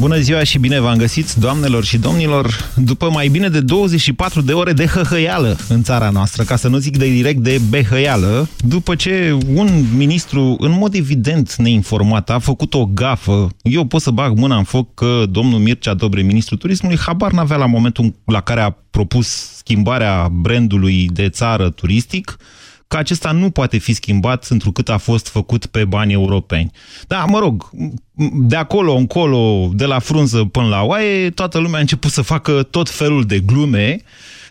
Bună ziua și bine v-am găsit, doamnelor și domnilor, după mai bine de 24 de ore de hăhăială în țara noastră, ca să nu zic de direct de behăială, după ce un ministru, în mod evident neinformat, a făcut o gafă, eu pot să bag mâna în foc că domnul Mircea Dobre, ministrul turismului, habar n-avea la momentul la care a propus schimbarea brandului de țară turistic, că acesta nu poate fi schimbat întrucât a fost făcut pe bani europeni. Da, mă rog, de acolo încolo, de la frunză până la oaie, toată lumea a început să facă tot felul de glume,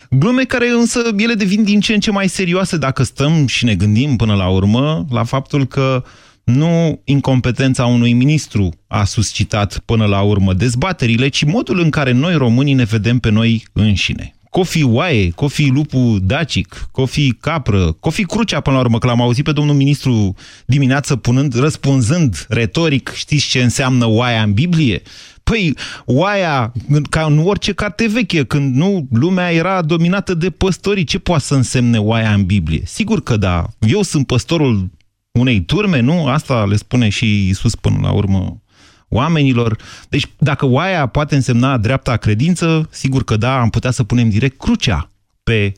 glume care însă ele devin din ce în ce mai serioase dacă stăm și ne gândim până la urmă la faptul că nu incompetența unui ministru a suscitat până la urmă dezbaterile, ci modul în care noi românii ne vedem pe noi înșine. Cofi oaie, cofi lupu dacic, cofi capră, cofi crucea până la urmă, că l-am auzit pe domnul ministru dimineață punând, răspunzând retoric, știți ce înseamnă oaia în Biblie? Păi, oaia, ca în orice carte veche, când nu lumea era dominată de păstorii, ce poate să însemne oaia în Biblie? Sigur că da. Eu sunt păstorul unei turme, nu? Asta le spune și Isus până la urmă oamenilor. Deci dacă oaia poate însemna dreapta credință, sigur că da, am putea să punem direct crucea pe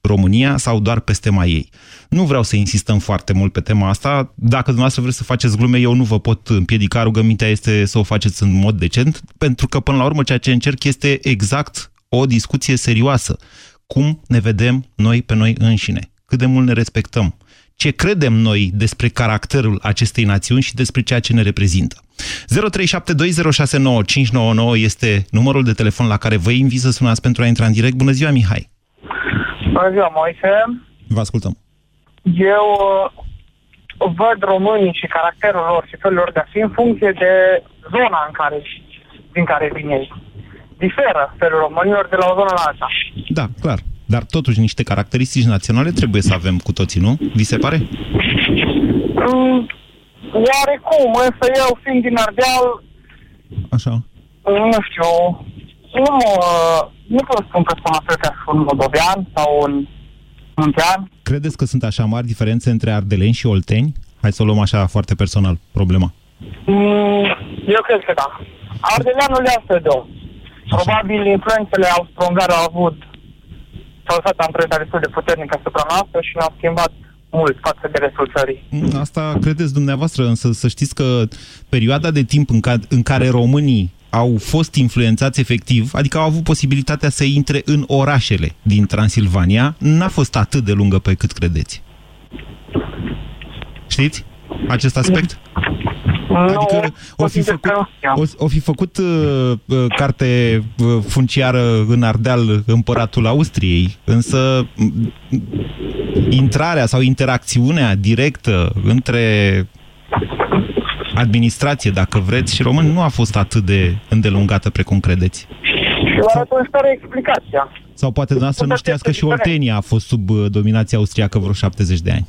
România sau doar pe stema ei. Nu vreau să insistăm foarte mult pe tema asta. Dacă dumneavoastră vreți să faceți glume, eu nu vă pot împiedica. Rugămintea este să o faceți în mod decent, pentru că până la urmă ceea ce încerc este exact o discuție serioasă. Cum ne vedem noi pe noi înșine? Cât de mult ne respectăm? Ce credem noi despre caracterul acestei națiuni și despre ceea ce ne reprezintă? 0372069599 este numărul de telefon la care vă invit să sunați pentru a intra în direct. Bună ziua, Mihai! Bună ziua, Moise! Vă ascultăm! Eu uh, văd românii și caracterul lor și felul lor de a fi în funcție de zona în care, din care vin ei. Diferă felul românilor de la o zonă la alta. Da, clar. Dar totuși niște caracteristici naționale trebuie să avem cu toții, nu? Vi se pare? Mm, Oarecum, însă eu fiind din Ardeal... Așa. Nu știu, nu, nu pot spun că sunt atâtea un moldovean sau un muntean. Credeți că sunt așa mari diferențe între ardeleni și olteni? Hai să o luăm așa foarte personal problema. Mm, eu cred că da. Ardeleanul le asta de om. Probabil influențele austro-ungare au avut sau lăsat amprenta destul de puternică asupra noastră și ne-au schimbat mult față de restul țării. Mm, asta credeți dumneavoastră, însă să știți că perioada de timp în care, în care românii au fost influențați efectiv, adică au avut posibilitatea să intre în orașele din Transilvania, n-a fost atât de lungă pe cât credeți. Știți acest aspect? Adică o fi făcut, o, o fi făcut uh, uh, carte uh, funciară în Ardeal împăratul Austriei, însă intrarea sau interacțiunea directă între administrație, dacă vreți, și român nu a fost atât de îndelungată precum credeți. Și vă arăt o explicația. Sau poate dumneavoastră nu știați că și Oltenia a fost sub uh, dominația austriacă vreo 70 de ani.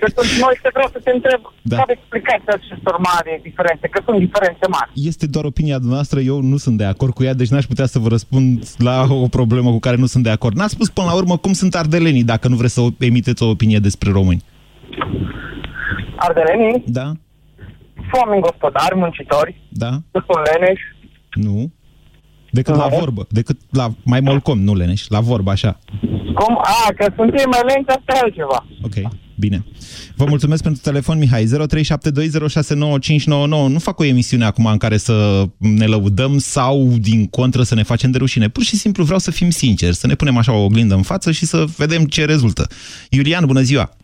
Că sunt noi să vreau să te întreb da. care explicația acestor mari diferențe, că sunt diferențe mari. Este doar opinia dumneavoastră, eu nu sunt de acord cu ea, deci n-aș putea să vă răspund la o problemă cu care nu sunt de acord. N-ați spus până la urmă cum sunt ardelenii, dacă nu vreți să emiteți o opinie despre români. Ardelenii? Da. Sunt oameni gospodari, muncitori. Da. Sunt leneși. Nu. Decât la vorbă, decât la mai molcom, nu leneș, la vorbă, așa. Cum? A, că sunt ei mai lenti, asta e altceva. Ok, bine. Vă mulțumesc pentru telefon, Mihai. 0372069599. Nu fac o emisiune acum în care să ne lăudăm sau, din contră, să ne facem de rușine. Pur și simplu vreau să fim sinceri, să ne punem așa o oglindă în față și să vedem ce rezultă. Iulian, bună ziua!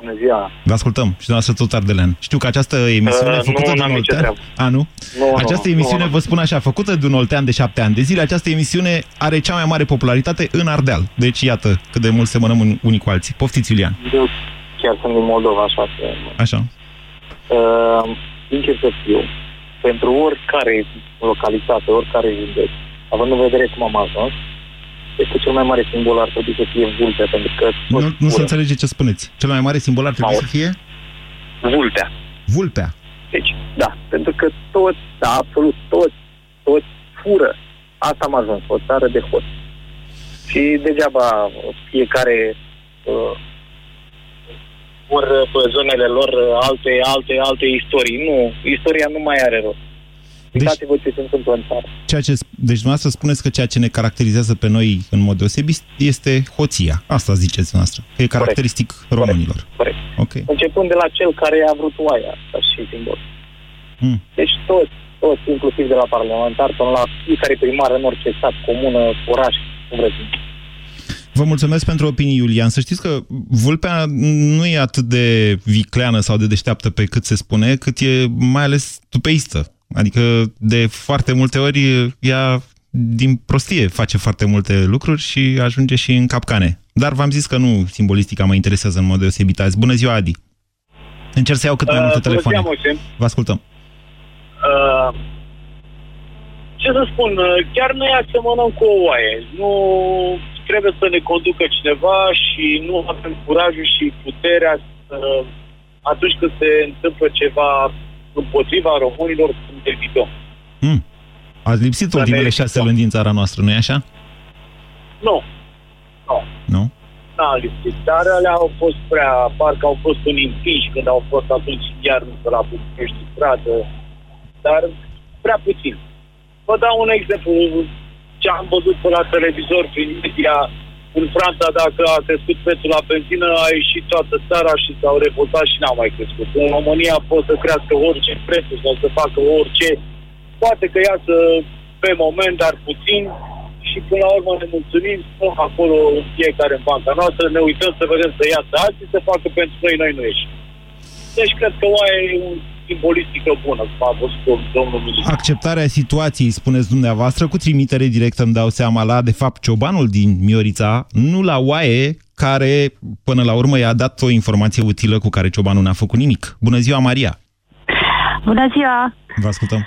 Bună ziua! Vă ascultăm și dumneavoastră tot Ardelean. Știu că această emisiune uh, făcută nu, de un oltean... A, nu? nu această nu, emisiune, nu, vă spun așa, făcută de un oltean de șapte ani de zile, această emisiune are cea mai mare popularitate în Ardeal. Deci, iată cât de mult semănăm unii cu alții. Poftiți, Iulian! Eu chiar sunt din Moldova, așa că... Așa. Uh, sincer să fiu, pentru oricare localitate, oricare județ, având în vedere cum am ajuns, este cel mai mare simbol ar trebui să fie vulpea, pentru că... Nu, nu se înțelege ce spuneți. Cel mai mare simbol ar trebui Aur. să fie? Vulpea. Vulpea. Deci, da, pentru că toți, da, absolut toți, toți fură. Asta am ajuns, o țară de hoți. Și degeaba fiecare uh, vor pe zonele lor alte, alte, alte istorii. Nu, istoria nu mai are rost. Deci- Uitați-vă ce se întâmplă în țară. Ceea ce, deci dumneavoastră spuneți că ceea ce ne caracterizează pe noi în mod deosebit este hoția. Asta ziceți noastră, că e caracteristic românilor. Corect. Ok. Începând de la cel care a vrut oaia, ca și simbol. Hmm. Deci toți, toți, inclusiv de la parlamentar până la fiecare primar în orice stat, comună, oraș, cum vreți. Vă mulțumesc pentru opinii, Iulian. Să știți că vulpea nu e atât de vicleană sau de deșteaptă pe cât se spune, cât e mai ales tupeistă. Adică de foarte multe ori ea din prostie face foarte multe lucruri și ajunge și în capcane. Dar v-am zis că nu simbolistica mă interesează în mod deosebit azi. Bună ziua, Adi! Încerc să iau cât mai multe telefoane. Uh, Bună ziua, Moise. Vă ascultăm. Uh, ce să spun, uh, chiar noi asemănăm cu o oaie. Nu trebuie să ne conducă cineva și nu avem curajul și puterea să, atunci când se întâmplă ceva împotriva românilor, să ne evităm. Hmm. Ați lipsit Să ne ultimele evităm. șase luni din țara noastră, nu-i așa? Nu. Nu. Nu? N-a lipsit, dar alea au fost prea, parcă au fost un împinși când au fost atunci iar pe la București stradă, dar prea puțin. Vă dau un exemplu, ce am văzut pe la televizor prin media, în Franța, dacă a crescut prețul la benzină, a ieșit toată țara și s-au revoltat și n-au mai crescut. În România pot să crească orice prețul sau să facă orice, poate că iasă pe moment, dar puțin, și până la urmă ne mulțumim, stăm acolo fiecare în banca noastră, ne uităm să vedem să iasă alții, să facă pentru noi, noi nu ieșim. Deci cred că oaia e o simbolistică bună, cum a văzut domnul ministru. Acceptarea situației, spuneți dumneavoastră, cu trimitere directă îmi dau seama la, de fapt, ciobanul din Miorița, nu la oaie, care, până la urmă, i-a dat o informație utilă cu care ciobanul n-a făcut nimic. Bună ziua, Maria! Bună ziua! Vă ascultăm.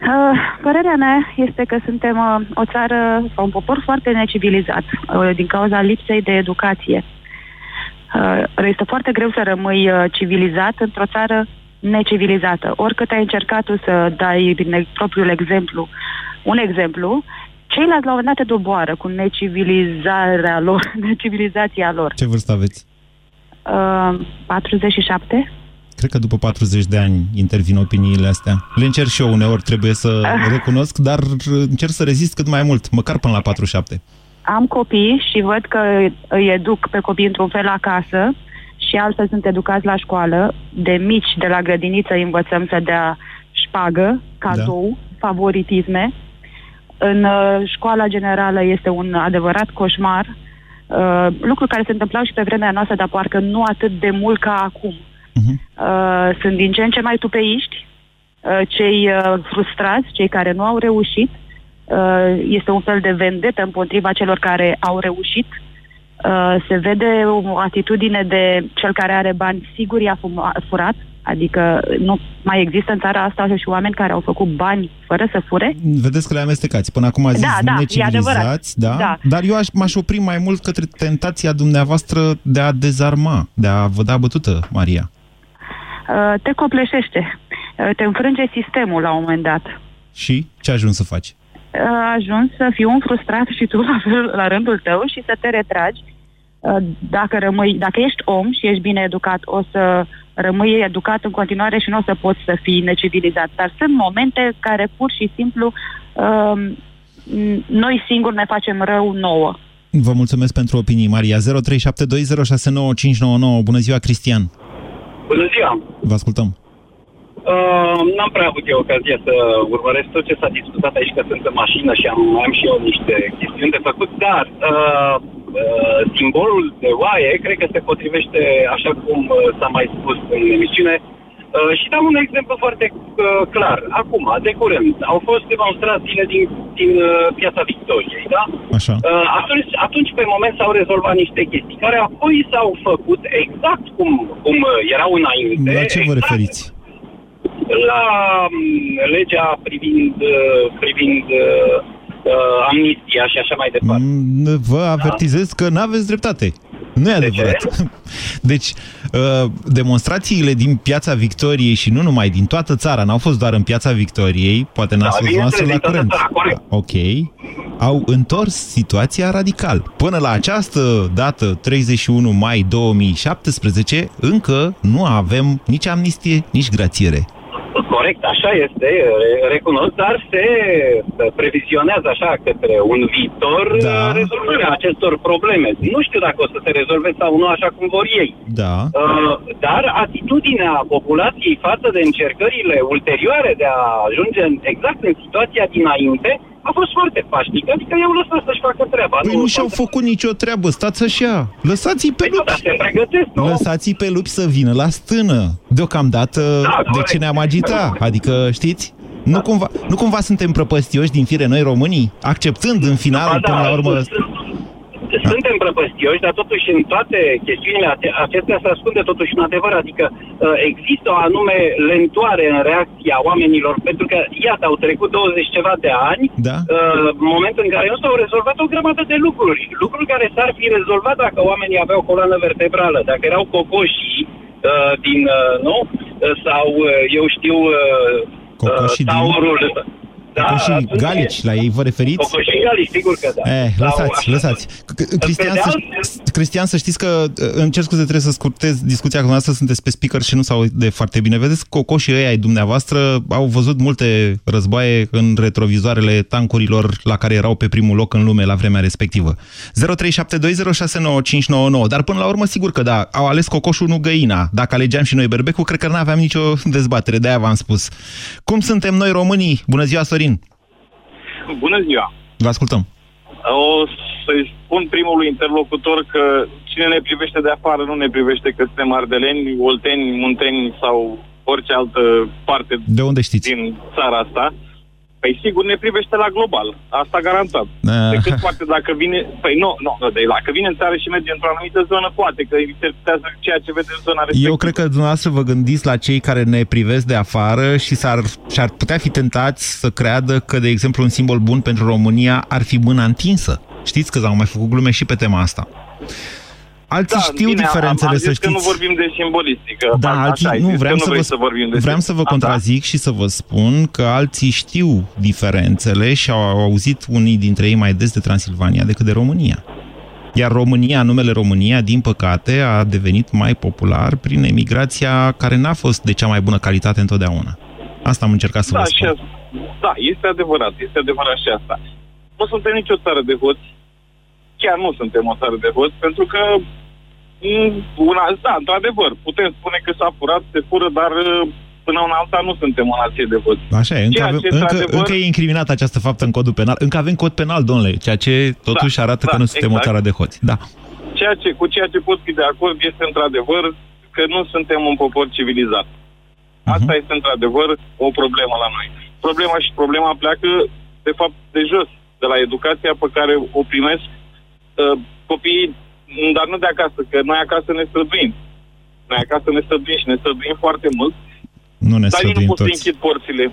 Uh, Părerea mea este că suntem uh, o țară sau un popor foarte necivilizat uh, din cauza lipsei de educație. Uh, Este foarte greu să rămâi uh, civilizat într-o țară necivilizată. Oricât ai încercat tu să dai din propriul exemplu un exemplu, ceilalți la un moment dat te doboară cu necivilizarea lor, necivilizația lor. Ce vârstă aveți? Uh, 47? Cred că după 40 de ani intervin opiniile astea. Le încerc și eu uneori, trebuie să recunosc, dar încerc să rezist cât mai mult, măcar până la 47. am copii și văd că îi educ pe copii într-un fel acasă și altfel sunt educați la școală. De mici, de la grădiniță, îi învățăm să dea șpagă, cadou, da. favoritisme. În uh, școala generală este un adevărat coșmar. Uh, lucruri care se întâmplau și pe vremea noastră, dar parcă nu atât de mult ca acum. Mhm. Uh, sunt din ce în ce mai tupeiști, uh, cei uh, frustrați, cei care nu au reușit. Uh, este un fel de vendetă împotriva celor care au reușit. Uh, se vede o atitudine de cel care are bani, sigur i-a fuma- furat, adică nu mai există în țara asta și oameni care au făcut bani fără să fure. Vedeți că le amestecați. Până acum a zis Da, da, e necivilizați, adevărat. da? Da. Dar eu aș, m-aș opri mai mult către tentația dumneavoastră de a dezarma, de a vă da bătută, Maria. Uh, te copleșește, uh, te înfrânge sistemul la un moment dat. Și ce ajung să faci? a ajuns să fii un frustrat și tu la, fel, la rândul tău și să te retragi. Uh, Dacă, rămâi, dacă ești om și ești bine educat, o să rămâi educat în continuare și nu o să poți să fii necivilizat. Dar sunt momente care pur și simplu um, noi singuri ne facem rău nouă. Vă mulțumesc pentru opinii, Maria. 0372069599. Bună ziua, Cristian. Bună ziua! Vă ascultăm. Uh, n-am prea avut eu ocazia să urmăresc tot ce s-a discutat aici, că sunt în mașină și am, am și eu niște chestiuni de făcut, dar uh, uh, simbolul de oaie cred că se potrivește așa cum uh, s-a mai spus în emisiune. Uh, și dau un exemplu foarte uh, clar. Acum, de curând, au fost demonstrațiile din, din uh, Piața Victoriei, da? Așa. Uh, atunci, atunci, pe moment, s-au rezolvat niște chestii care apoi s-au făcut exact cum, cum uh, erau înainte. La ce vă exact referiți? La mm, legea privind, uh, privind uh, uh, amnistia și așa mai departe. Mm, Vă avertizez că n-aveți dreptate. Nu e adevărat. Deci, uh, demonstrațiile din Piața Victoriei și nu numai, din toată țara, n-au fost doar în Piața Victoriei, poate n-ați Da, fost noastră la bineînțeles, din toată curent. țara, corect. Ok. au întors situația radical. Până la această dată, 31 mai 2017, încă nu avem nici amnistie, nici grațiere. Corect, așa este, recunosc, dar se previzionează așa către un viitor Da. rezolvarea acestor probleme. Nu știu dacă o să se rezolve sau nu așa cum vor ei. Da. Uh, dar atitudinea populației față de încercările ulterioare de a ajunge în, exact în situația dinainte a fost foarte pașnică, adică eu lăsat să-și facă treaba. Păi nu și-au făcut nicio treabă, stați așa. Lăsați-i pe Păi nu, lupi. dar se pregătesc, nu? Lăsați-i pe lupi să vină la stână. Deocamdată, Da, de corect. ce ne-am agita? Adică, știți? Nu cumva, nu cumva suntem prăpăstioși din fire noi românii? Acceptând în final, Ba până la urmă... sunt- Suntem prăpăstioși, dar totuși în toate chestiunile ace- acestea se ascunde totuși un adevăr, adică uh, există o anume lentoare în reacția oamenilor, pentru că, iată, au trecut 20 ceva de ani, Da. uh, moment în care nu s-au rezolvat o grămadă de lucruri, lucruri care s-ar fi rezolvat dacă oamenii aveau coloană vertebrală, dacă erau cocoșii uh, din, uh, nu, Uh, sau, uh, eu știu, uh, Cocoșii uh, din- taurul, da, Cocoșii atunci- galici, la ei vă referiți? Cocoșii galici, sigur că da. Eh, Sau lăsați, așa. lăsați. C- c- Cristian, Pe de să, alt- Cristian, să știți că, uh, îmi cer scuze, trebuie să scurtez discuția cu dumneavoastră, sunteți pe speaker și nu s de foarte bine. Vedeți, cocoșii ăia ai dumneavoastră au văzut multe războaie în retrovizoarele tancurilor la care erau pe primul loc în lume la vremea respectivă. 0372069599. Dar până la urmă, sigur că da, au ales cocoșul, nu găina. Dacă alegeam și noi berbecul, cred că nu aveam nicio dezbatere, de-aia v-am spus. Cum suntem noi românii? Bună ziua, Sorin! Bună ziua! Vă ascultăm. O să-i spun primului interlocutor că cine ne privește de afară nu ne privește că suntem ardeleni, olteni, munteni sau orice altă parte De unde știți? din țara asta. Păi sigur ne privește la global, asta garantat. Ah. Decât poate dacă vine, păi nu, nu, nu, de dacă vine în țară și merge într-o anumită zonă, poate că interpretează ceea ce vede în zona respectivă. Eu cred că dumneavoastră vă gândiți la cei care ne privesc de afară și s-ar, și-ar putea fi tentați să creadă că, de exemplu, un simbol bun pentru România ar fi mâna întinsă. Știți că s-au mai făcut glume și pe tema asta. Alții da, știu bine, diferențele, am, am să zis că nu știți. vorbim de simbolistică. Da, Așa alții, ai nu, zis, vreau că să, nu vrei vă, să vorbim de vreau să vă A, da. contrazic și să vă spun că alții știu diferențele și au auzit unii dintre ei mai des de Transilvania decât de România. Iar România, numele România, din păcate, a devenit mai popular prin emigrația care n-a fost de cea mai bună calitate întotdeauna. Asta am încercat să Da, vă și spun. asta, da, este adevărat, este adevărat și asta. Nu suntem nicio țară de hoți, chiar nu suntem o țară de hoți, pentru că mm, una, da, într-adevăr, putem spune că s-a furat, se fură, dar uh, până una alta nu suntem o nație de hoți. Așa e, încă, Ceea avem, ce, încă, într-adevăr- încă e incriminată această faptă în codul penal. Încă avem cod penal, domnule, ceea ce totuși Da, arată da, că nu suntem o exact. țară de hoți. Da. Ceea ce, cu ceea ce pot fi de acord este într-adevăr că nu suntem un popor civilizat. Asta este într-adevăr o problemă la noi. Problema și problema pleacă, de fapt, de jos, de la educația pe care o primesc uh, copiii, dar nu de acasă, că noi acasă ne străduim. Noi acasă ne străduim și ne străduim foarte mult, Nu ne dar nici nu străduim pot să toți. închid porțile.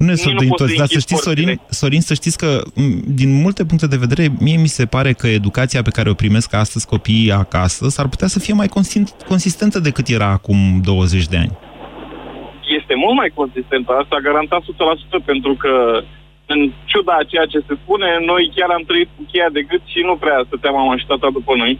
Nu ne Nici nu străduim pot să toți, dar să închid știți, Sorin, porțile. Sorin, să știți că, m, din multe puncte de vedere, mie mi se pare că educația pe care o primesc astăzi copiii acasă s-ar putea să fie mai consist- consistentă decât era acum 20 de ani. este mult mai consistentă, asta garantat 100%, pentru că în ciuda a ceea ce se spune, noi chiar am trăit cu cheia de gât și nu prea stăteam mama și tata după noi.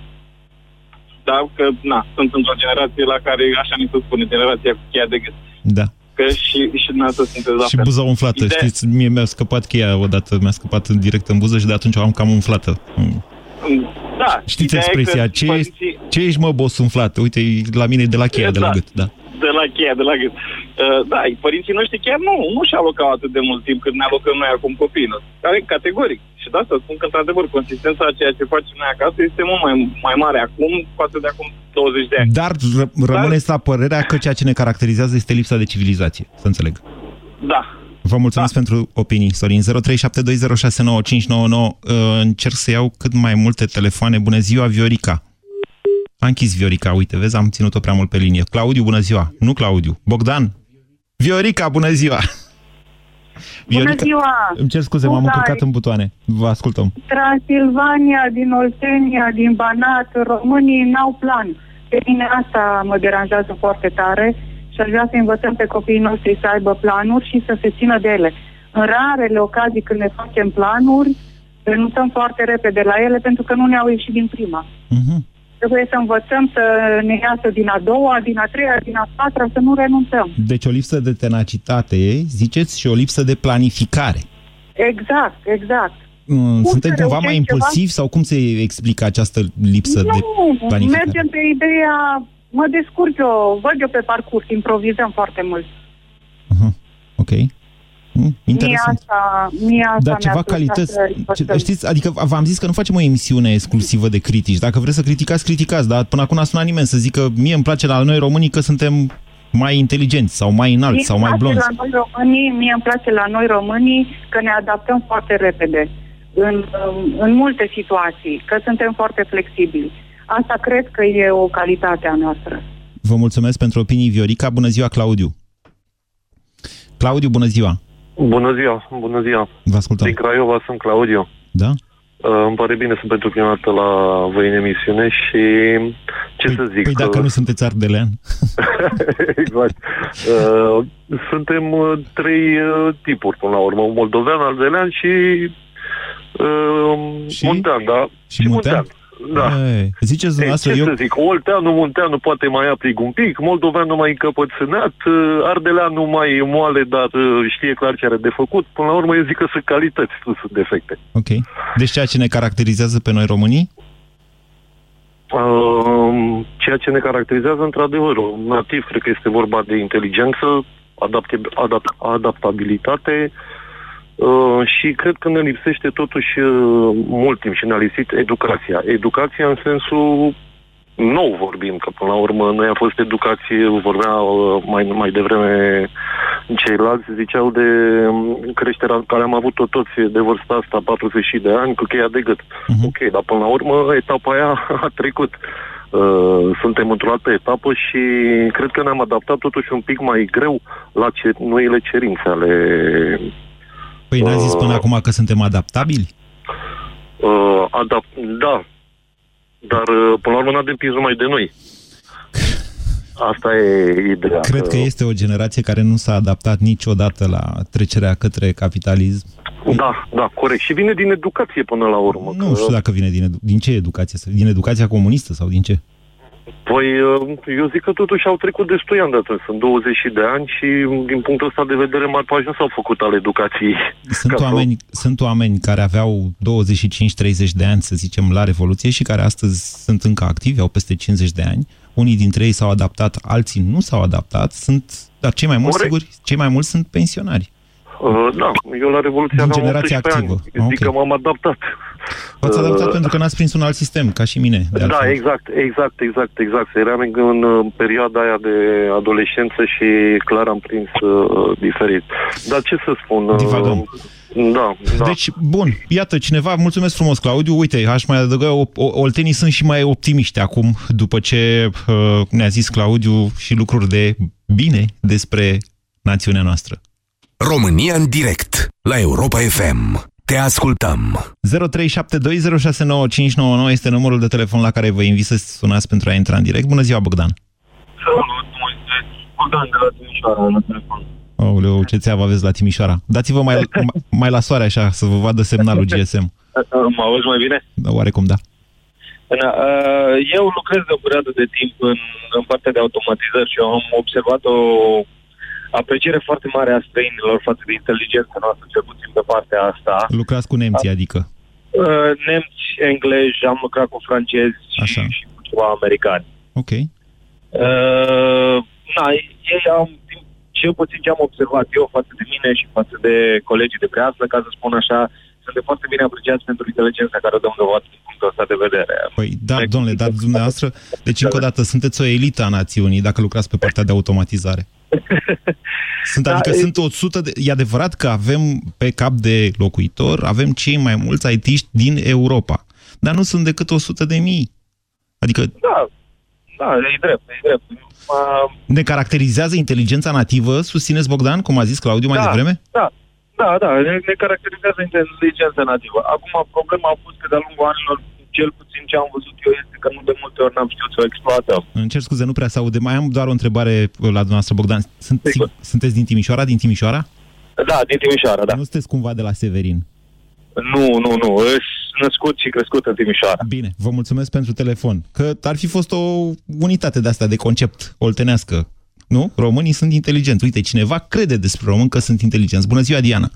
Da, că, na, sunt într-o generație la care, așa ni se spune, generația cu cheia de gât. Da. Că și, și dumneavoastră sunteți la Și fel. buza umflată, Ideea- știți? Mie mi-a scăpat cheia odată, mi-a scăpat în direct în buză și de atunci o am cam umflată. Mm. Da. Știți ideea e expresia, că ce, ești, părinții- ce ești mă, bos umflat? Uite, la mine e de la cheia, de la Da. gât, da. De la cheia, de la gât. Uh, da, părinții noștri chiar nu, nu și alocau atât de mult timp cât ne alocăm noi acum copiilor. Care, categoric. Și de asta spun că, într-adevăr, consistența a ceea ce facem noi acasă este mult mai, mai mare acum față de acum 20 de ani. Dar r- rămâneți la părerea că ceea ce ne caracterizează este lipsa de civilizație, să înțeleg. Da. Vă mulțumesc da. pentru opinii, Sorin. 0372069599. Uh, Încerc să iau cât mai multe telefoane. Bună ziua, Viorica. A închis Viorica, uite, vezi, am ținut-o prea mult pe linie. Claudiu, bună ziua. Nu Claudiu, Bogdan. Viorica, bună ziua. Bună ziua! Îmi cer scuze, m-am Bogdan. încurcat în butoane. Vă ascultăm. Transilvania, din Oltenia, din Banat, românii n-au plan. Pe mine asta mă deranjează foarte tare și aș vrea să învățăm pe copiii noștri să aibă planuri și să se țină de ele. În rarele ocazii când ne facem planuri, renunțăm foarte repede la ele pentru că nu ne-au ieșit din prima. Mhm. Trebuie să învățăm să ne iasă din a doua, din a treia, din a patra, să nu renunțăm. Deci o lipsă de tenacitate, ziceți, și o lipsă de planificare. Exact, exact. Mm, Suntem să cumva mai reușești ceva? impulsivi sau cum se explică această lipsă de Nu, planificare? mergem pe ideea, mă descurc eu, văd eu pe parcurs, improvizăm foarte mult. Ok. Mm, Mie Interesant. asta, mie asta Dar mi-a ceva plăcut calități, să ce, învățăm. știți, adică v-am zis că nu facem o emisiune exclusivă de critici. Dacă vreți să criticați, criticați, dar până acum n-a sunat nimeni să zică mie îmi place la noi românii că suntem mai inteligenți sau mai înalți Mie sau îmi mai place blonzi. La noi românii, mie îmi place la noi românii că ne adaptăm foarte repede în, în multe situații, că suntem foarte flexibili. Asta cred că e o calitate a noastră. Vă mulțumesc pentru opinii, Viorica. Bună ziua, Claudiu. Claudiu, bună ziua. Bună ziua, bună ziua. Vă ascultăm. Din Craiova sunt Claudiu. Da? Uh, îmi pare bine, sunt pentru prima dată la voi în emisiune și ce să zic? Păi dacă nu sunteți ardelean. exact. Uh, suntem uh, trei uh, tipuri până la urmă, moldovean, ardelean și, uh, Și? muntean, da? Și muntean? Da. Ei, ziceți Ei, dumneavoastră, ce eu... să zic, olteanul, munteanul poate mai aprig un pic, moldoveanul mai încăpățânat, uh, ardeleanul mai moale, dar uh, știe clar ce are de făcut. Până la urmă eu zic că sunt calități, nu sunt defecte. Ok. Deci ceea ce ne caracterizează pe noi românii? Uh, ceea ce ne caracterizează, într-adevăr, un nativ, cred că este vorba de inteligență, adapte, adapt, adaptabilitate uh, și cred că ne lipsește totuși uh, mult timp și ne-a lipsit educația. Educația în sensul nou vorbim, că până la urmă noi a fost educație, vorbea uh, mai, mai devreme ceilalți, ziceau de um, creșterea care am avut-o toți de vârsta asta, 40 de ani, cu cheia de gât. Mhm. Ok, dar până la urmă etapa aia a trecut. Uh, suntem într-o altă etapă și cred că ne-am adaptat totuși un pic mai greu la ce, noile cerințe ale Păi n-a zis până Uh. acum că suntem adaptabili? uh, adapt... Da, dar uh, până la urmă n-a depins numai de noi. Asta e ideea. Cred că este o generație care nu s-a adaptat niciodată la trecerea către capitalism. Da, da, corect. Și vine din educație până la urmă. Nu că- știu dacă vine din, edu- din ce educație. Din educația comunistă sau din ce? Păi, uh, eu zic că totuși au trecut destui ani de atunci. Sunt 20 de ani și din punctul ăsta de vedere mari pași nu s-au făcut al educației. Sunt Ca să- oameni, sunt oameni care aveau 25-30 de ani, să zicem, la Revoluție și care astăzi sunt încă activi, au peste 50 de ani. Unii dintre ei s-au adaptat, alții nu s-au adaptat, sunt, dar cei mai mulți, Corect. sigur, cei mai mulți sunt pensionari. Uh, da, eu la Revoluție Din aveam generația 18 activă. ani. Eu zic Ok. că m-am adaptat. V-ați adaptat Uh, pentru că n-ați prins un alt sistem, ca și mine. De Da, altfel. exact, exact, exact, exact. Eram în, în uh, perioada aia de adolescență și clar am prins uh, diferit. Dar ce să spun? uh, Divagăm. Da, da. Deci, bun, iată, cineva, mulțumesc frumos, Claudiu, uite, aș mai adăuga, o, o, oltenii sunt și mai optimiști acum, după ce uh, ne-a zis Claudiu și lucruri de bine despre națiunea noastră. România în direct la Europa FM. Te ascultăm. 0372069599 este numărul de telefon la care vă invit să sunați pentru a intra în direct. Bună ziua, Bogdan! Salut, Moise. Bogdan de la Timișoara, la telefon. Aoleu, ce țeavă aveți la Timișoara? Dați-vă mai, mai la soare așa, să vă vadă semnalul GSM. Mă auzi mai bine? Da, Oarecum da. Da, uh, Eu lucrez de o perioadă de timp în, în partea de automatizări și eu am observat o apreciere foarte mare a străinilor față de inteligența noastră, cel puțin pe partea asta. Lucrați cu nemții, adică. Uh, Nemți, englezi, am lucrat cu francezi și, și cu ceva americani. Ok. Uh, na, ei am, din- cel puțin ce am observat eu față de mine și față de colegii de breaslă, ca să spun așa, sunt de foarte bine apreciați pentru inteligența care o dăm dovadă din punctul ăsta de vedere. Păi, da, domnule, dar dumneavoastră, deci încă o dată, sunteți o elită a națiunii dacă lucrați pe partea de automatizare. Sunt, Da, adică e- sunt 100 de... E adevărat că avem pe cap de locuitor, avem cei mai mulți IT-ști din Europa. Dar nu sunt decât 100 de mii. Adică Da, da, e drept, e drept. Uh, ne caracterizează inteligența nativă, susțineți Bogdan, cum a zis Claudiu mai da, devreme? Da, da, da, ne, ne caracterizează inteligența nativă. Acum, problema a fost că de-a lungul anilor, cel puțin ce am văzut eu este că nu de multe ori n-am știut să o exploatăm. Îmi cer scuze, nu prea se aude. Mai am doar o întrebare la dumneavoastră, Bogdan. Sunt, sunteți din Timișoara? Din Timișoara? Da, din Timișoara, da. Nu sunteți cumva de la Severin? Nu, nu, nu. Îs născut și crescut în Timișoara. Bine, vă mulțumesc pentru telefon. Că ar fi fost o unitate de asta de concept oltenească. Nu? Românii sunt inteligenți. Uite, cineva crede despre români că sunt inteligenți. Bună ziua, Diana!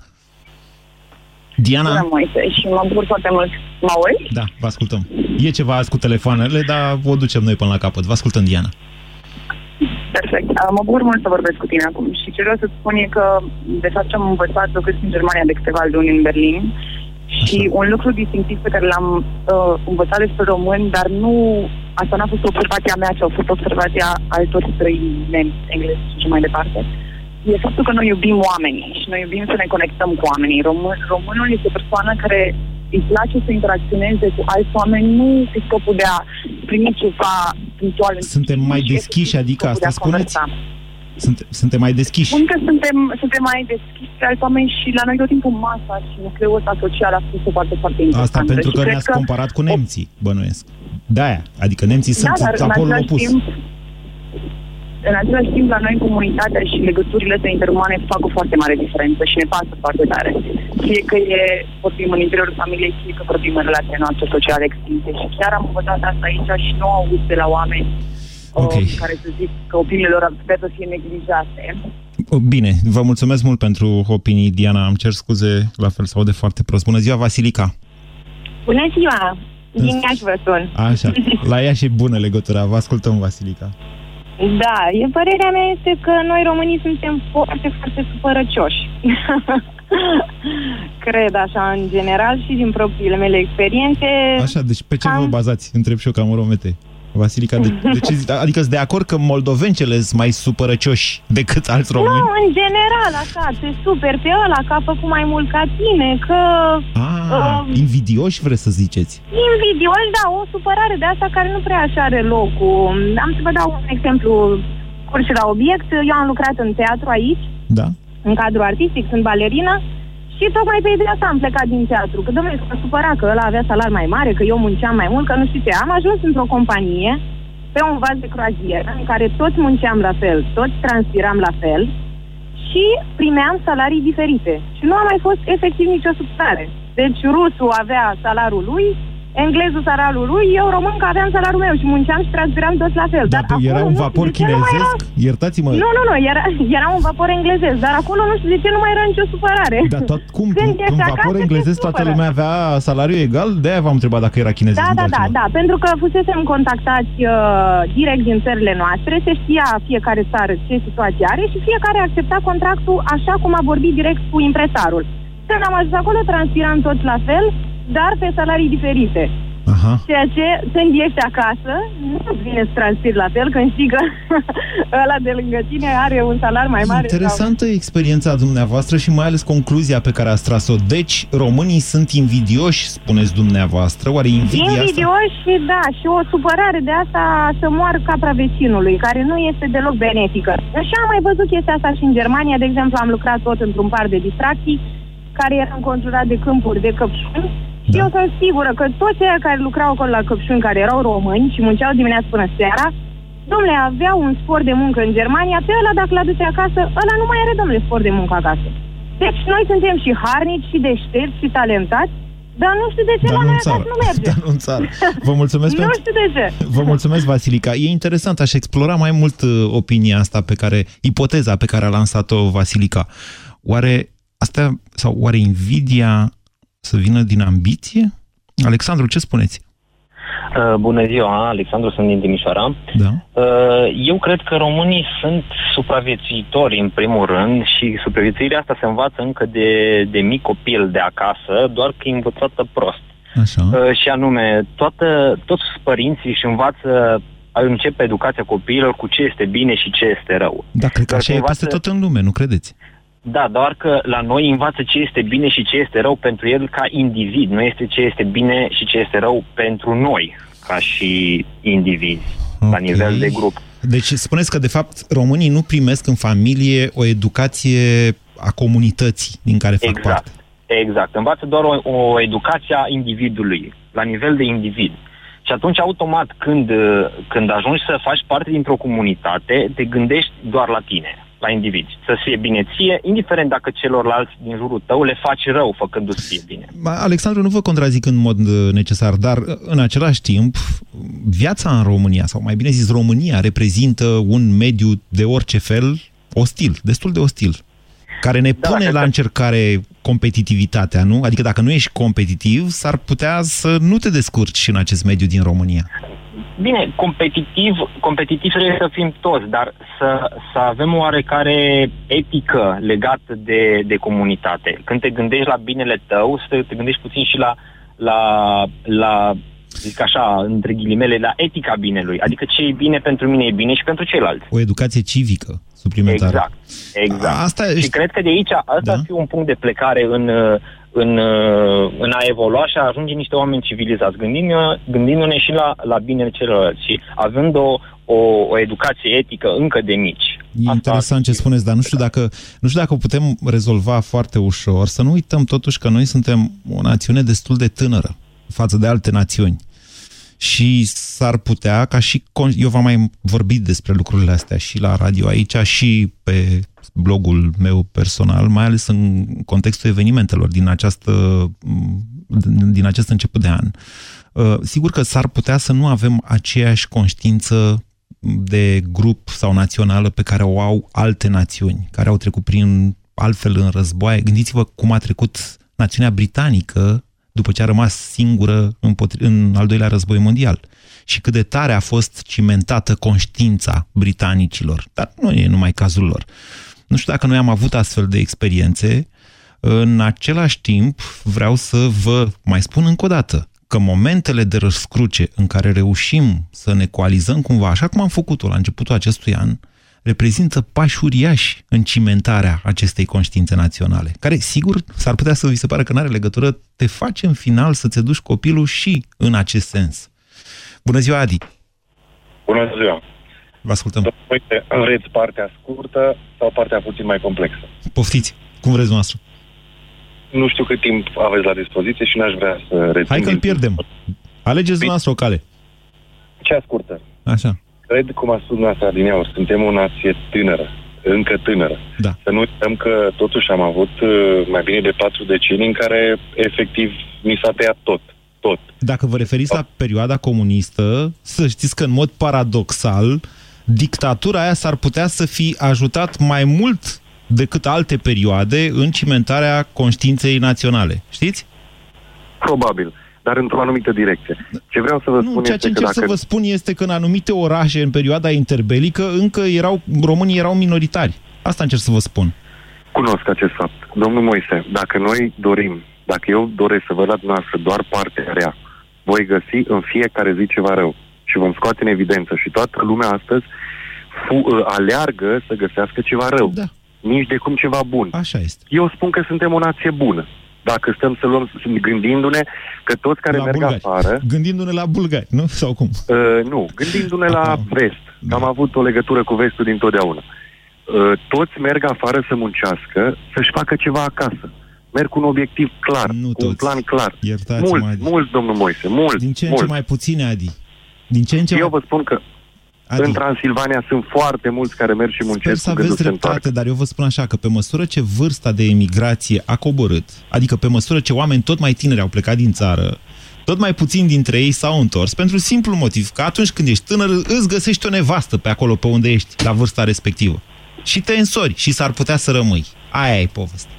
Diana? Bună, Moise, și mă bucur foarte mult. Mă auzi? Da, vă ascultăm. E ceva azi cu telefoanele, dar o ducem noi până la capăt. Vă ascultăm, Diana. Perfect. Uh, Mă bucur mult să vorbesc cu tine acum și ce vreau să spun e că, de fapt, ce am învățat locuiesc în Germania de câteva luni în Berlin și Așa. un lucru distinctiv pe care l-am uh, învățat despre români, dar nu, asta n-a fost observația mea, ci a fost observația altor străini, nemți, englezi și așa mai departe, e faptul că noi iubim oamenii și noi iubim să ne conectăm cu oamenii. Român, românul este o persoană care îi place să interacționeze cu alți oameni, nu cu scopul de a primi ceva punctual. în Suntem mai ci deschiși, cu adică scopul de asta a spuneți? conversa. Sunt, suntem mai deschiși. Spun că suntem, suntem mai deschiși pe alți oameni și la noi tot timpul masa și nucleul ăsta social a fost foarte, foarte important. Asta pentru Și că cred ne-ați comparat cu nemții, bănuiesc. De-aia. Adică nemții Da, sunt dar în acolo același opus. timp, în același timp, la noi comunitatea și legăturile astea interumane fac o foarte mare diferență și ne pasă foarte tare. Fie că e, vorbim în interiorul familiei, fie că vorbim în relația noastră sociale extinse. Și chiar am învățat asta aici și nu aud de la oameni Ok. uh, care să zic că opiniile lor ar putea să fie neglijate. Bine, vă mulțumesc mult pentru opinii, Diana. Am cer scuze, la fel sau de foarte prost. Bună ziua, Vasilica! Bună ziua! Din Iași vă sun. Așa, la ea și bună legătura. Vă ascultăm, Vasilica. Da, e, părerea mea este că noi românii suntem foarte, foarte supărăcioși. Cred așa în general și din propriile mele experiențe. Așa, deci pe ce Cam- vă bazați? Întreb și eu ca moromete. Vasilica, de, de ce, zi- adică sunt de acord că moldovencele sunt mai supărăcioși decât alți Nu, români? în general, așa, te super pe ăla, că a făcut mai mult ca tine, că Ah, Um, invidioși vreți să ziceți? invidioși, da, o supărare de asta care nu prea așa are locul. Am să vă dau un exemplu scurt și la obiect. Eu am lucrat în teatru aici, Da? în cadrul artistic, sunt balerină și tocmai pe ideea asta am plecat din teatru. Că domnule, s-a supărat că ăla avea salar mai mare, că eu munceam mai mult, că nu știu ce. Am ajuns într-o companie pe un vas de croazieră în care toți munceam la fel, toți transpiram la fel și primeam salarii diferite. Și nu a mai fost efectiv nicio supărare. Deci rusul avea salarul lui, englezul salarul lui, eu român că aveam salarul meu și munceam și transpiram toți la fel. Dar acolo era un nu știu vapor de ce nu mai chinezesc? era- Iertați-mă. nu, nu, nu, era, era un vapor englezesc, dar acolo nu știu de ce nu mai era nicio supărare. Dar tot, cum? Când În ești vapor acasă, englezesc te toată supără. lumea avea salariu egal? De-aia v-am întrebat dacă era chinezesc. Da, nu da, de da, altceva. da, pentru că fusesem contactați uh, direct din țările noastre, se știa fiecare țară ce situație are și fiecare accepta contractul așa cum a vorbit direct cu impresarul. Când am ajuns acolo, transpiram toți la fel, dar pe salarii diferite. Aha. Ceea ce, când ești acasă, nu-ți vine să transpiri la fel, când știi că ăla de lângă tine are un salar mai mare. Interesantă experiența dumneavoastră și mai ales concluzia pe care ați tras-o. Deci, românii sunt invidioși, spuneți dumneavoastră. Oare invidia asta? Invidioși, da, și o supărare de asta să moară capra vecinului, care nu este deloc benefică. Și am mai văzut chestia asta și în Germania, de exemplu, am lucrat tot într-un par de distracții, care era înconjurat de câmpuri de căpșuni. Și Da. eu sunt sigură că toți cei care lucrau acolo la căpșuni, care erau români și munceau dimineața până seara, domnule, aveau un spor de muncă în Germania, pe ăla dacă l-aduce acasă, ăla nu mai are, domnule, spor de muncă acasă. Deci noi suntem și harnici, și deștepți, și talentați, dar nu știu de ce Dar la nu noi în țară. acasă nu merge. Dar nu în țară. Vă mulțumesc nu pentru... știu de ce. Vă mulțumesc, Vasilica. E interesant, aș explora mai mult uh, opinia asta pe care, ipoteza pe care a lansat-o Vasilica. Oare asta, sau oare invidia să vină din ambiție? Alexandru, ce spuneți? Uh, Bună ziua, Alexandru, sunt din Timișoara. Da. Uh, Eu cred că românii sunt supraviețuitori în primul rând și supraviețuirea asta se învață încă de, de mic copil de acasă, doar că e învățată prost. Așa. Uh, Și anume, toată, toți părinții își învață începe educația copiilor cu ce este bine și ce este rău. Da, cred că Doar așa e învață- peste tot în lume, nu credeți? Da, doar că la noi învață ce este bine și ce este rău pentru el ca individ. Nu este ce este bine și ce este rău pentru noi, ca și indivizi, la Ok. nivel de grup. Deci spuneți că, de fapt, românii nu primesc în familie o educație a comunității din care fac Exact. parte. Exact. Învață doar o, o educație a individului, la nivel de individ. Și atunci, automat, când, uh, când ajungi să faci parte dintr-o comunitate, te gândești doar la tine. La indivizi. Să fie bine ție, indiferent dacă celorlalți din jurul tău le faci rău făcându-ți fie bine. Alexandru, nu vă contrazic în mod uh, necesar, dar uh, în același timp, viața în România, sau mai bine zis România, reprezintă un mediu de orice fel ostil, destul de ostil, care ne da, pune la încercare competitivitatea, nu? Adică dacă nu ești competitiv, s-ar putea să nu te descurci în acest mediu din România. Bine, competitiv, competitiv trebuie să fim toți, dar să, să avem o oarecare etică legată de, de comunitate. Când te gândești la binele tău, să te gândești puțin și la, la, la zic așa, între ghilimele, la etica binelui. Adică ce e bine pentru mine e bine și pentru ceilalți. O educație civică suplimentară. Exact, exact. Asta și și cred că de aici, asta da? ar fi un punct de plecare în, în, în a evolua și a ajunge niște oameni civilizați, gândindu-ne, gândindu-ne și la, la binele celorlalți și având o, o, o educație etică încă de mici. E Asta interesant ce spuneți, dar nu știu, dacă, nu știu dacă o putem rezolva foarte ușor. Să nu uităm totuși că noi suntem o națiune destul de tânără față de alte națiuni și s-ar putea ca și... Eu v-am mai vorbit despre lucrurile astea și la radio aici și pe blogul meu personal, mai ales în contextul evenimentelor din, această, din acest început de an. Uh, sigur că s-ar putea să nu avem aceeași conștiință de grup sau națională pe care o au alte națiuni, care au trecut prin altfel în războaie. Gândiți-vă cum a trecut națiunea britanică după ce a rămas singură în, în al doilea război mondial. Și cât de tare a fost cimentată conștiința britanicilor. Dar nu e numai cazul lor. Nu știu dacă noi am avut astfel de experiențe. În același timp, vreau să vă mai spun încă o dată că momentele de răscruce în care reușim să ne coalizăm cumva, așa cum am făcut-o la începutul acestui an, reprezintă pași uriași în cimentarea acestei conștiințe naționale, care, sigur, s-ar putea să vi se pare că nu are legătură, te face în final să-ți duci copilul și în acest sens. Bună ziua, Adi! Bună ziua! Vă ascultăm. Uite, vreți partea scurtă sau partea puțin mai complexă? Poftiți, cum vreți noastră. Nu știu cât timp aveți la dispoziție și n-aș vrea să rețin... Hai că-l pierdem. Alegeți noastră o cale. Cea scurtă. Așa cred, cum a spus dumneavoastră Adineaur, suntem o nație tânără, încă tânără. Da. Să nu uităm că totuși am avut uh, mai bine de patru decenii în care efectiv mi s-a tăiat tot. Tot. Dacă vă referiți la perioada comunistă, să știți că în mod paradoxal, dictatura aia s-ar putea să fi ajutat mai mult decât alte perioade în cimentarea conștiinței naționale. Știți? Probabil dar într-o anumită direcție. Ce vreau să vă nu, spun ceea este ce încerc că dacă... să vă spun este că în anumite orașe, în perioada interbelică, încă erau, românii erau minoritari. Asta încerc să vă spun. Cunosc acest fapt. Domnul Moise, dacă noi dorim, dacă eu doresc să vă la dumneavoastră doar partea rea, voi găsi în fiecare zi ceva rău și vom scoate în evidență și toată lumea astăzi fu- ă, aleargă să găsească ceva rău. Da. Nici de cum ceva bun. Așa este. Eu spun că suntem o nație bună dacă stăm să luăm, gândindu-ne că toți care la merg bulgari. afară... Gândindu-ne la bulgari, nu? Sau cum? Uh, nu, gândindu-ne la vest. Da. Am avut o legătură cu vestul dintotdeauna. Uh, toți merg afară să muncească, să-și facă ceva acasă. Merg cu un obiectiv clar, nu cu toți. un plan clar. Iertați-mă, mulți, mulți, domnul Moise, mulți. Din ce în mulți. ce mai puține, Adi. Din ce în ce Eu mai... vă spun că Adi. În Transilvania sunt foarte mulți care merg și muncesc Sper să aveți dreptate, dar eu vă spun așa, că pe măsură ce vârsta de emigrație a coborât, adică pe măsură ce oameni tot mai tineri au plecat din țară, tot mai puțin dintre ei s-au întors, pentru simplu motiv că atunci când ești tânăr, îți găsești o nevastă pe acolo pe unde ești, la vârsta respectivă. Și te însori și s-ar putea să rămâi. Aia e povestea.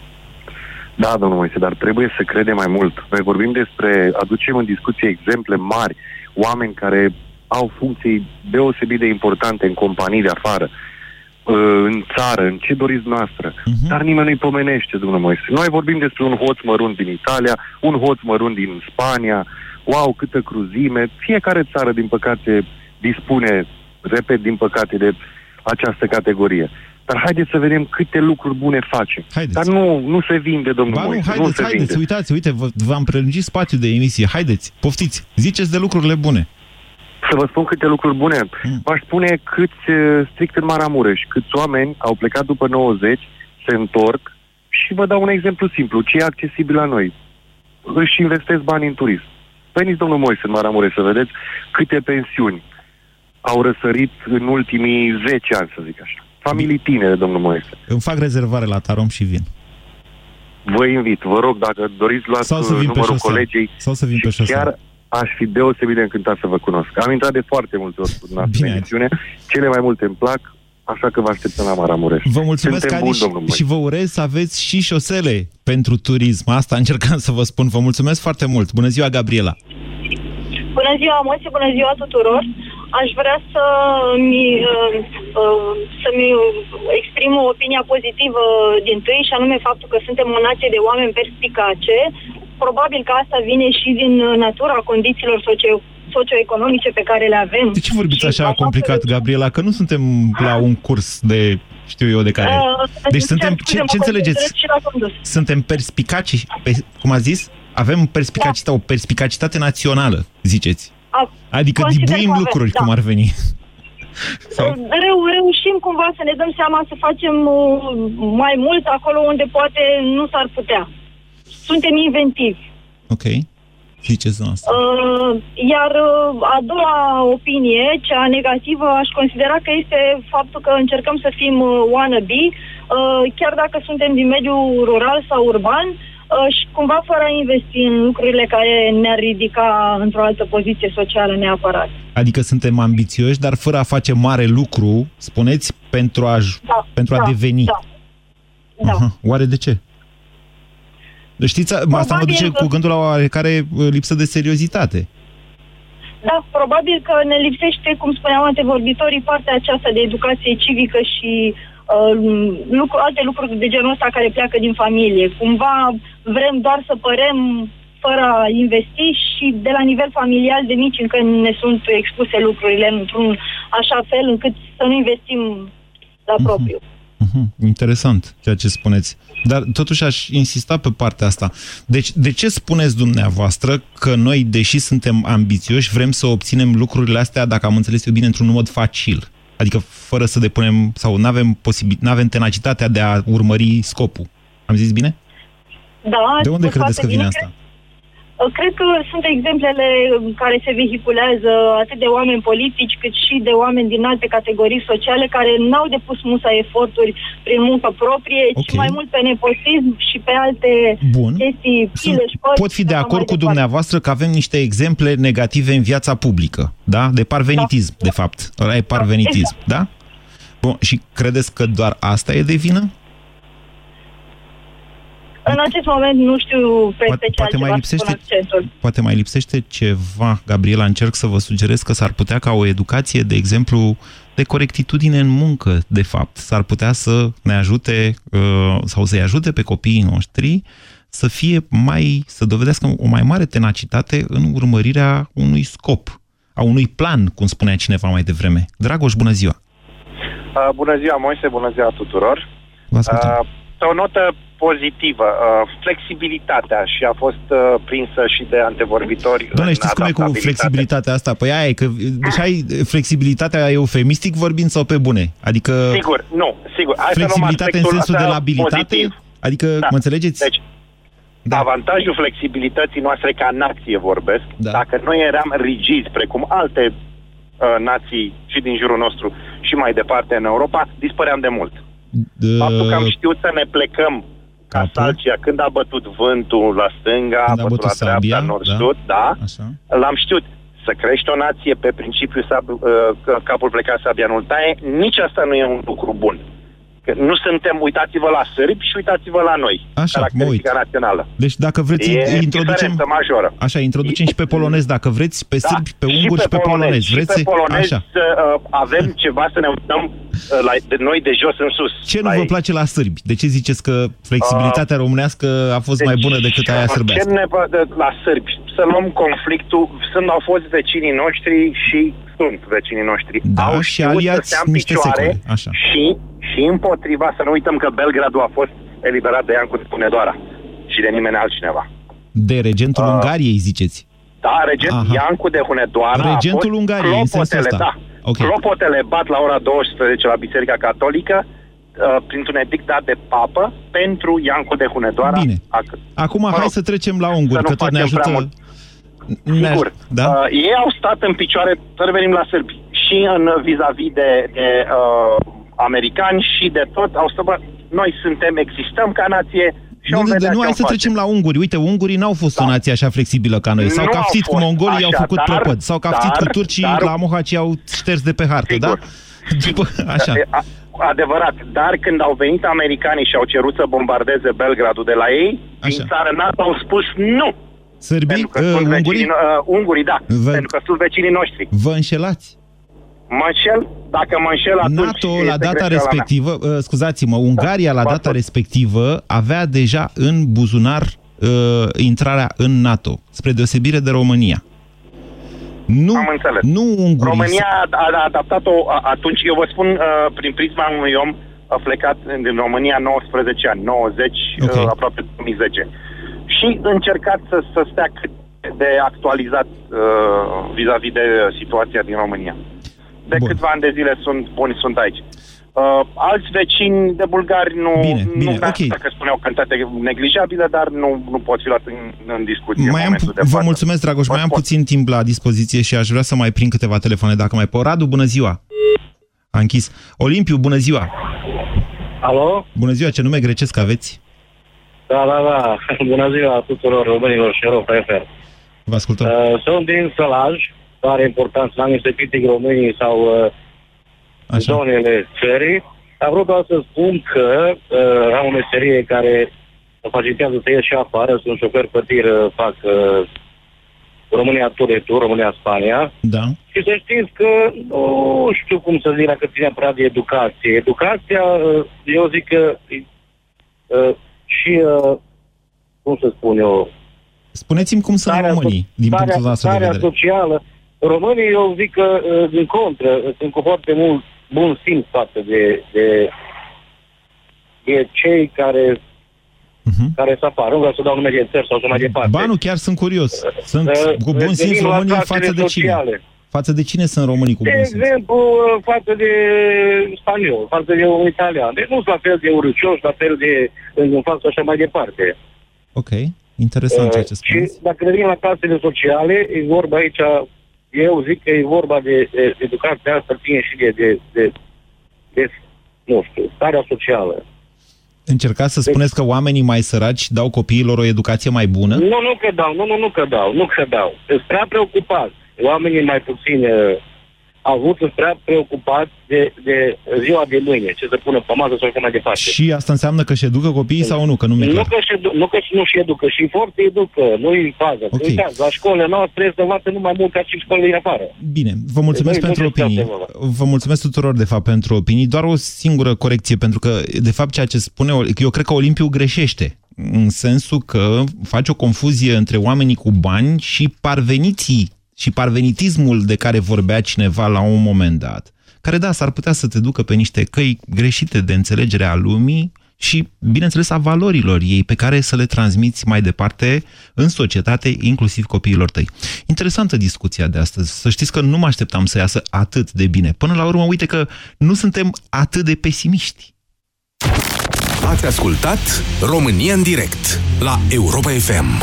Da, domnul Moise, dar trebuie să credem mai mult. Noi vorbim despre, aducem în discuție exemple mari, oameni care au funcții deosebit de importante în companii de afară, uh, în țară, în ce doriți noastră. Uh-huh. Dar nimeni nu-i pomenește, domnule Moise. Noi vorbim despre un hoț mărunt din Italia, un hoț mărunt din Spania, wow, câtă cruzime. Fiecare țară, din păcate, dispune, repet, din păcate, de această categorie. Dar haideți să vedem câte lucruri bune facem. Haideți. Dar nu, nu se vinde, domnul ba, nu, Moise. haideți, nu se haideți, vinde. uitați, uite, v-am prelungit spațiul de emisie. Haideți, poftiți, ziceți de lucrurile bune. Să vă spun câte lucruri bune. Mm. V-aș spune câți, uh, strict în Maramureș, câți oameni au plecat după 90, se întorc și vă dau un exemplu simplu. Ce e accesibil la noi? Își investesc bani în turism. Veniți, domnul Moise, în Maramureș să vedeți câte pensiuni au răsărit în ultimii 10 ani, să zic așa. familii tinere, domnul Moise. Îmi fac rezervare la Tarom și vin. Vă invit, vă rog, dacă doriți, luați Sau să vin pe numărul șosea. colegei. Sau să vin pe și șosea. Chiar aș fi deosebit de încântat să vă cunosc. Am intrat de foarte multe ori cu dumneavoastră în emisiune. Cele mai multe îmi plac, așa că vă așteptăm la Maramureș. Vă mulțumesc, Suntem Adi, buni, și, domnul Moise. și vă urez să aveți și șosele pentru turism. Asta încercam să vă spun. Vă mulțumesc foarte mult. Bună ziua, Gabriela. Bună ziua, Moise, bună ziua tuturor. Aș vrea să mi, uh, uh, să-mi exprim o opinia pozitivă din tâi și anume faptul că suntem o nație de oameni perspicace. Probabil că asta vine și din uh, natura condițiilor socio- socioeconomice pe care le avem. De ce vorbiți Și așa faptul complicat, Gabriela? Că nu suntem la un curs de, știu eu, de care... Uh, Deci cer suntem... scuze, Ce, mă ce înțelegeți? concentrez și la condus. Suntem perspicaci, pe, cum a zis? Avem perspicacitate, o perspicacitate națională, ziceți. A- Adică consider că dibuim avem, lucruri, da. cum ar veni. Sau... Reu, reușim cumva să ne dăm seama să facem uh, mai mult acolo unde poate nu s-ar putea. Suntem inventivi. Ok. Ziceți asta. Uh, iar uh, a doua opinie, cea negativă, aș considera că este faptul că încercăm să fim uh, wannabe, uh, chiar dacă suntem din mediul rural sau urban, uh, și cumva fără a investi în lucrurile care ne-ar ridica într-o altă poziție socială neapărat. Adică suntem ambițioși, dar fără a face mare lucru, spuneți, pentru a, Da, pentru a da, deveni. Da. Da. Aha. Oare de ce? Deci Știți, asta mă Probabil duce că- cu gândul la o oarecare uh, lipsă de seriozitate. Da, probabil că ne lipsește, cum spuneau antevorbitorii, partea aceasta de educație civică și uh, lucru, alte lucruri de genul ăsta care pleacă din familie. Cumva vrem doar să părem fără a investi și de la nivel familial de mici încă ne sunt expuse lucrurile într-un așa fel încât să nu investim la propriu. Mhm, Interesant ceea ce spuneți. Dar totuși aș insista pe partea asta. Deci, de ce spuneți dumneavoastră că noi, deși suntem ambițioși, vrem să obținem lucrurile astea, dacă am înțeles eu bine, într-un mod facil? Adică fără să depunem, sau nu avem, posibil, n-avem tenacitatea de a urmări scopul. Am zis bine? Da, De unde spus credeți foarte că vine bine. asta? Uh, Cred că sunt exemplele care se vehiculează atât de oameni politici cât și de oameni din alte categorii sociale care n-au depus musa eforturi prin muncă proprie, ci mai mult pe nepotism și pe alte Bun. chestii, Sunt, pile, școli. pot fi de și așa acord mai cu departe. dumneavoastră că avem niște exemple negative în viața publică, da? De parvenitism, de fapt. Ăla e parvenitism, da? Bun, și credeți că doar asta e de vină? În acest moment nu știu peste Poate- ce poate mai altceva să pun lipsește- accentul. Poate mai lipsește ceva, Gabriela, încerc să vă sugerez că s-ar putea ca o educație, de exemplu, de corectitudine în muncă, de fapt, s-ar putea să ne ajute uh, sau să-i ajute pe copiii noștri să fie mai, să dovedească o mai mare tenacitate în urmărirea unui scop, a unui plan, cum spunea cineva mai devreme. Dragoș, bună ziua! Uh, bună ziua, Moise, bună ziua tuturor. Vă ascultăm. Uh, pe o notă pozitivă, uh, flexibilitatea și a fost uh, prinsă și de antevorbitori. Doamne, în știți cum e cu adaptabilitate. flexibilitatea asta? Păi aia e că, deci ai flexibilitatea eufemistic vorbind sau pe bune? Adică Sigur, nu, sigur. Hai să luăm flexibilitate în aspectul sensul de ăsta labilitate? pozitiv. Adică, mă înțelegeți? Deci, da. avantajul flexibilității noastre ca nație vorbesc, da. dacă noi eram rigizi, precum alte uh, nații și din jurul nostru și mai departe în Europa, dispăream de mult. De... Faptul că am știut să ne plecăm ca salcia când a bătut vântul la stânga, Când a a bătut la bătut dreapta, sabia, nord-sud, da, Așa. l-am știut. Să crești o nație pe principiu sab, uh, că capul plecat sabia nu taie, nici asta nu e un lucru bun. Că nu suntem, uitați-vă la sârbi și uitați-vă la noi. Așa, mă uit. caracteristica națională. Deci dacă vreți, E introducem... diferență majoră. Așa, introducem și pe polonez, dacă vreți, pe sârbi, pe Da, și unguri și pe polonez. Și Vreți? pe polonez Așa. să uh, avem ceva să ne uităm uh, la, de noi de jos în sus. Ce nu la vă ei. place la sârbi? De ce ziceți că flexibilitatea românească a fost mai bună decât aia Ce sârbească? ne vă- de, la sârbi? Să luăm conflictul. Sunt, au fost vecinii noștri și sunt vecinii noștri. Da, au și știut aliați să stea în niște picioare secole, așa. Și, și împotriva, să nu uităm că Belgradul a fost eliberat de Iancu Punedoara și de nimeni altcineva. De regentul Uh, Ungariei, ziceți? Da, regent Aha. Iancu de Hunedoara Regentul a fost Ungariei, în sensul clopotele, ăsta. da. Ok. Clopotele bat la ora 12 la Biserica Catolică uh, printr-un edict dat de papă pentru Iancu de Hunedoara. Bine. A, Acum Mă hai rog, să trecem la să unguri, nu că tot ne facem prea ajută... mult. Ne- Sigur. Da? Uh, ei au stat în picioare, să revenim la sârbi, și în vis-a-vis de, de uh, americani și de tot, au să bă, noi suntem, existăm ca nație, și nu, de, nu, hai să trecem la unguri. Uite, ungurii n-au fost da. o nație așa flexibilă ca noi. S-au capsit cu mongolii, au făcut prăpăd. S-au capsit cu turcii, dar, la Mohaci au șters de pe hartă, da? sigur, da? După, așa. Adevărat, dar când au venit americanii și au cerut să bombardeze Belgradul de la ei, așa. din țară NATO au spus nu. Sârbii? Pentru că uh, sunt ungurii? Vecinii, uh, ungurii, da. Vă... Pentru că sunt vecinii noștri. Vă înșelați? Mă înșel? Dacă mă înșel atunci... NATO, la data respectivă, uh, scuzați-mă, Ungaria, la data respectivă, avea deja în buzunar uh, intrarea în NATO, spre deosebire de România. Nu, Am înțeles. Nu ungurii. România a, a adaptat-o atunci, eu vă spun, uh, prin prisma unui om a plecat din România 19 ani, 90, okay. uh, aproape 2010. Și încercat să, să stea cât de actualizat uh, vis-a-vis -vis de situația din România de Bun. câțiva ani de zile sunt buni, sunt aici. Uh, alți vecini de bulgari nu, bine, nu bine, okay. că spuneau cantitate neglijabilă, dar nu, nu pot fi luat în, în discuție mai în am, de Vă față. mulțumesc, Dragoș, mai am puțin timp la dispoziție și aș vrea să mai prind câteva telefoane, dacă mai pot. Radu, bună ziua! A închis. Olimpiu, bună ziua! Alo? Bună ziua, ce nume grecesc aveți? Da, da, da. Bună ziua tuturor românilor și Europa FM. Vă ascultăm. Uh, sunt din Sălaj, are importanță, n-am niște critic românii sau uh, zonele țării. Am vrut doar să spun că uh, am o meserie care mă facilitează să ies și afară, sunt șofer pe tir, uh, fac uh, România Turetur, România-Spania. Da. Și să știți că nu știu cum să zic dacă ține prea de educație. Educația, uh, eu zic că uh, și, uh, cum să spun eu... Spuneți-mi cum sunt românii, din punctul nostru de vedere. socială, Românii, eu zic că, uh, din contră, sunt cu foarte mult bun simț față de, de, de cei care uh-huh. care să apară. Nu vreau să dau nume de țări sau să mai departe. Ba nu, chiar sunt curios. Sunt uh, cu bun simț românii față de cine? Față de cine sunt românii cu de bun simț? De exemplu, uh, față de spaniol, față de un italian. Deci nu sunt la fel de urâcioși, la fel de în față așa mai departe. Ok, interesant ceea ce uh, spuneți. Și dacă revenim la casele sociale, e vorba aici eu zic că e vorba de, de, de educația asta, ține și de, de, de, de, nu știu, starea socială. Încercați să deci, spuneți că oamenii mai săraci dau copiilor o educație mai bună? Nu, nu că dau, nu, nu, nu că dau, nu că dau. Sunt prea preocupați. Oamenii mai puțin avut sunt prea preocupați de, de ziua de mâine, ce să pună pe masă sau așa mai departe. Și asta înseamnă că și educă copiii sau nu? Că nu, nu că și, nu că și nu și educă, și foarte educă, nu-i fază. Okay. Uitați, la școlile noastre este învață numai mult ca și școlile din afară. Bine, vă mulțumesc pentru opinii. Vă mulțumesc tuturor, de fapt, pentru opinii. Doar o singură corecție, pentru că, de fapt, ceea ce spune, eu cred că Olimpiu greșește în sensul că face o confuzie între oamenii cu bani și parveniții și parvenitismul de care vorbea cineva la un moment dat, care, da, s-ar putea să te ducă pe niște căi greșite de înțelegere a lumii și, bineînțeles, a valorilor ei, pe care să le transmiți mai departe în societate, inclusiv copiilor tăi. Interesantă discuția de astăzi. Să știți că nu mă așteptam să iasă atât de bine. Până la urmă, uite că nu suntem atât de pesimiști. Ați ascultat România în direct la Europa FM